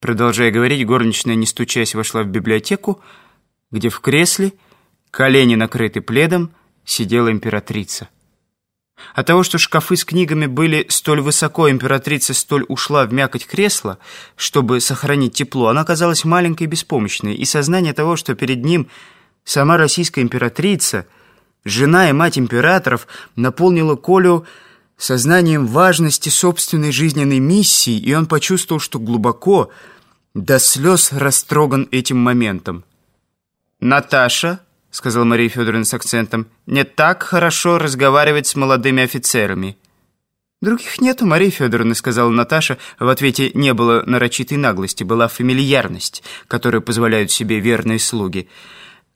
Продолжая говорить, горничная, не стучась, вошла в библиотеку, где в кресле, колени накрыты пледом, сидела императрица. От того, что шкафы с книгами были столь высоко, императрица столь ушла в мякоть кресла, чтобы сохранить тепло, она казалась маленькой и беспомощной, и сознание того, что перед ним сама российская императрица, жена и мать императоров, наполнило Колю сознанием важности собственной жизненной миссии, и он почувствовал, что глубоко, до слез растроган этим моментом. «Наташа», — сказала Мария Федоровна с акцентом, «не так хорошо разговаривать с молодыми офицерами». «Других нету, Мария Федоровна», — сказала Наташа. В ответе не было нарочитой наглости, была фамильярность, которую позволяют себе верные слуги.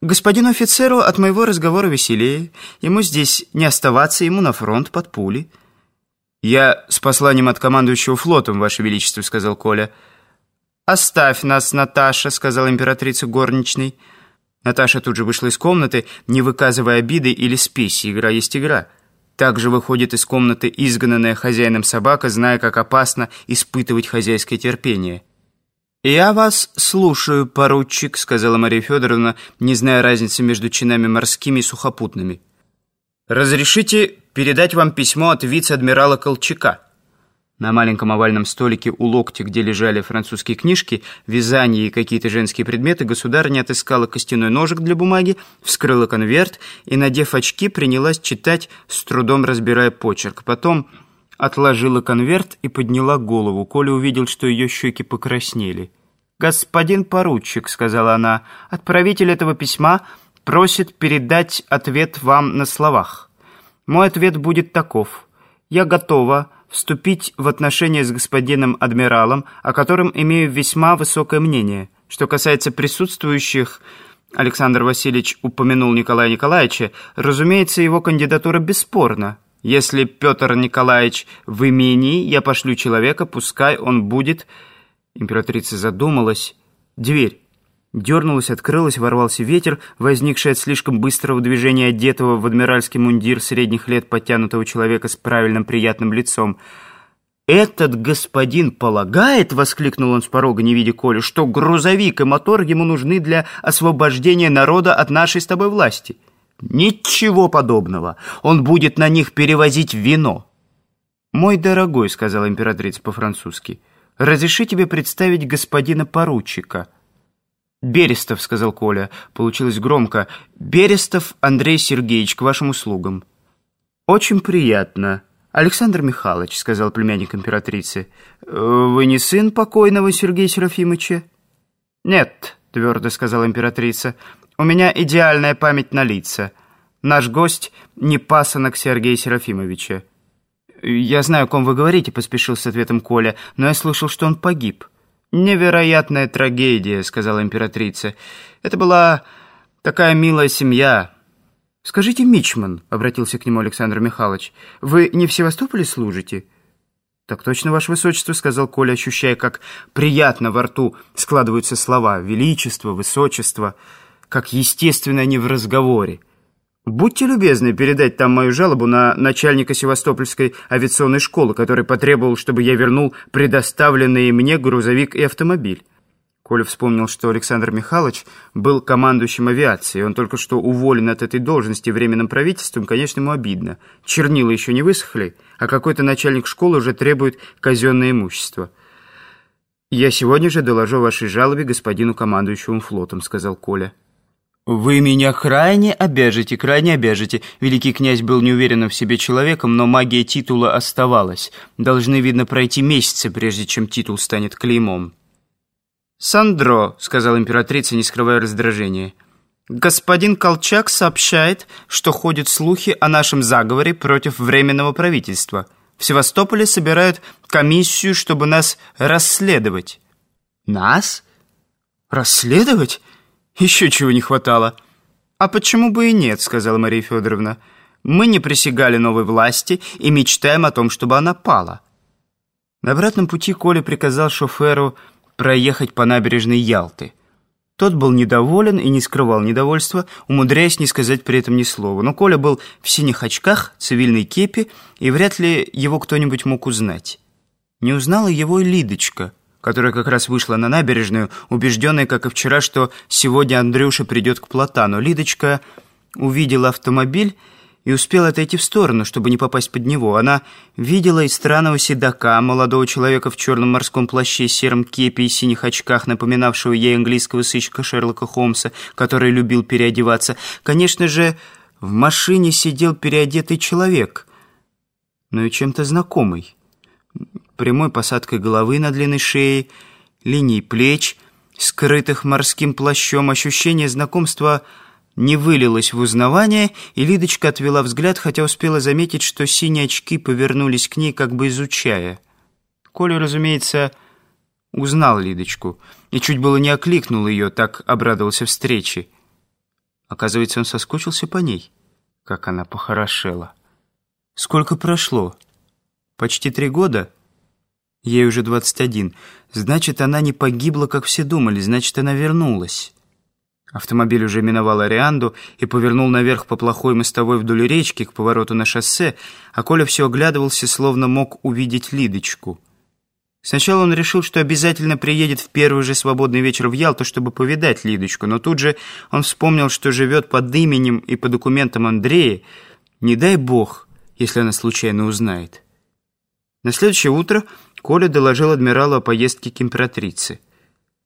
«Господину офицеру от моего разговора веселее. Ему здесь не оставаться, ему на фронт под пули». «Я с посланием от командующего флотом, Ваше Величество», — сказал Коля. «Оставь нас, Наташа», — сказала императрица горничной. Наташа тут же вышла из комнаты, не выказывая обиды или спеси. Игра есть игра. Также выходит из комнаты изгнанная хозяином собака, зная, как опасно испытывать хозяйское терпение. «Я вас слушаю, поручик», — сказала Мария Федоровна, не зная разницы между чинами морскими и сухопутными. «Разрешите передать вам письмо от вице-адмирала Колчака». На маленьком овальном столике у локтя, где лежали французские книжки, вязание и какие-то женские предметы, государыня отыскала костяной ножик для бумаги, вскрыла конверт и, надев очки, принялась читать, с трудом разбирая почерк. Потом отложила конверт и подняла голову. Коля увидел, что ее щеки покраснели. «Господин поручик», — сказала она, — «отправитель этого письма просит передать ответ вам на словах. Мой ответ будет таков. Я готова вступить в отношения с господином адмиралом, о котором имею весьма высокое мнение. Что касается присутствующих, Александр Васильевич упомянул Николая Николаевича, разумеется, его кандидатура бесспорна. Если Петр Николаевич в имении, я пошлю человека, пускай он будет... Императрица задумалась. Дверь. Дернулась, открылась, ворвался ветер, возникший от слишком быстрого движения одетого в адмиральский мундир средних лет подтянутого человека с правильным приятным лицом. «Этот господин полагает, — воскликнул он с порога, не видя Колю, — что грузовик и мотор ему нужны для освобождения народа от нашей с тобой власти. Ничего подобного. Он будет на них перевозить вино». «Мой дорогой, — сказала императрица по-французски, — разреши тебе представить господина поручика». «Берестов», — сказал Коля. Получилось громко. «Берестов Андрей Сергеевич, к вашим услугам». «Очень приятно». «Александр Михайлович», — сказал племянник императрицы, — «вы не сын покойного Сергея Серафимовича?» «Нет», — твердо сказала императрица, — «у меня идеальная память на лица. Наш гость не пасынок Сергея Серафимовича». «Я знаю, о ком вы говорите», — поспешил с ответом Коля, — «но я слышал, что он погиб». «Невероятная трагедия», — сказала императрица. «Это была такая милая семья». «Скажите, Мичман», — обратился к нему Александр Михайлович, «вы не в Севастополе служите?» «Так точно, Ваше Высочество», — сказал Коля, ощущая, как приятно во рту складываются слова «величество», «высочество», как естественно они в разговоре. Будьте любезны передать там мою жалобу на начальника Севастопольской авиационной школы, который потребовал, чтобы я вернул предоставленные мне грузовик и автомобиль. Коля вспомнил, что Александр Михайлович был командующим авиацией. Он только что уволен от этой должности временным правительством, конечно, ему обидно. Чернила еще не высохли, а какой-то начальник школы уже требует казенное имущество. «Я сегодня же доложу вашей жалобе господину командующему флотом», — сказал Коля. «Вы меня крайне обяжете, крайне обяжете». Великий князь был неуверенным в себе человеком, но магия титула оставалась. Должны, видно, пройти месяцы, прежде чем титул станет клеймом. «Сандро», — сказала императрица, не скрывая раздражения, — «господин Колчак сообщает, что ходят слухи о нашем заговоре против Временного правительства. В Севастополе собирают комиссию, чтобы нас расследовать». «Нас? Расследовать?» Еще чего не хватало. А почему бы и нет, сказала Мария Федоровна. Мы не присягали новой власти и мечтаем о том, чтобы она пала. На обратном пути Коля приказал шоферу проехать по набережной Ялты. Тот был недоволен и не скрывал недовольства, умудряясь не сказать при этом ни слова. Но Коля был в синих очках, цивильной кепи, и вряд ли его кто-нибудь мог узнать. Не узнала его и Лидочка – которая как раз вышла на набережную, убежденная, как и вчера, что сегодня Андрюша придет к Платану. Лидочка увидела автомобиль и успела отойти в сторону, чтобы не попасть под него. Она видела из странного седока, молодого человека в черном морском плаще, сером кепе и синих очках, напоминавшего ей английского сыщика Шерлока Холмса, который любил переодеваться. Конечно же, в машине сидел переодетый человек, но и чем-то знакомый. Прямой посадкой головы на длинной шее, линией плеч, скрытых морским плащом, ощущение знакомства – не вылилось в узнавание, и Лидочка отвела взгляд, хотя успела заметить, что синие очки повернулись к ней, как бы изучая. Коля, разумеется, узнал Лидочку и чуть было не окликнул ее, так обрадовался встрече. Оказывается, он соскучился по ней. Как она похорошела. Сколько прошло? Почти три года? Ей уже двадцать один. Значит, она не погибла, как все думали, значит, она вернулась. Автомобиль уже миновал Арианду и повернул наверх по плохой мостовой вдоль речки к повороту на шоссе, а Коля все оглядывался, словно мог увидеть Лидочку. Сначала он решил, что обязательно приедет в первый же свободный вечер в Ялту, чтобы повидать Лидочку, но тут же он вспомнил, что живет под именем и по документам Андрея. Не дай бог, если она случайно узнает. На следующее утро Коля доложил адмиралу о поездке к императрице.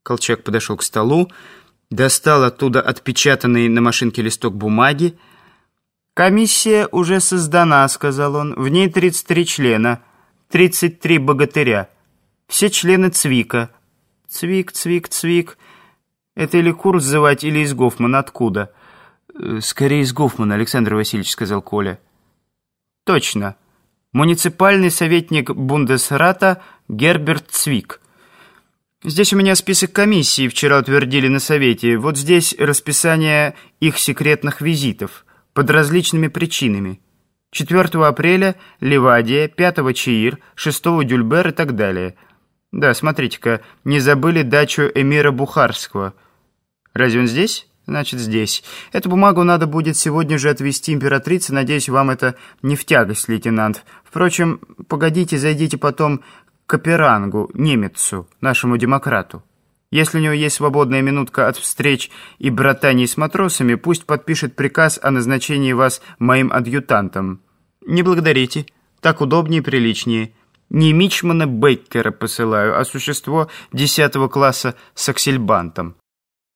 Колчак подошел к столу, достал оттуда отпечатанный на машинке листок бумаги. «Комиссия уже создана», — сказал он. «В ней 33 члена, 33 богатыря. Все члены ЦВИКа». «Цвик, Цвик, Цвик. Это или курс звать, или из Гофмана. Откуда?» «Э, «Скорее из Гофмана, Александр Васильевич», — сказал Коля. «Точно. Муниципальный советник Бундесрата Герберт Цвик». Здесь у меня список комиссий, вчера утвердили на совете. Вот здесь расписание их секретных визитов под различными причинами. 4 апреля – Ливадия, 5 Чаир, 6 Дюльбер и так далее. Да, смотрите-ка, не забыли дачу эмира Бухарского. Разве он здесь? Значит, здесь. Эту бумагу надо будет сегодня же отвезти императрице. Надеюсь, вам это не в тягость, лейтенант. Впрочем, погодите, зайдите потом Каперангу, немецу, нашему демократу. Если у него есть свободная минутка от встреч и братаний с матросами, пусть подпишет приказ о назначении вас моим адъютантом. Не благодарите. Так удобнее и приличнее. Не Мичмана Бейкера посылаю, а существо десятого класса с аксельбантом.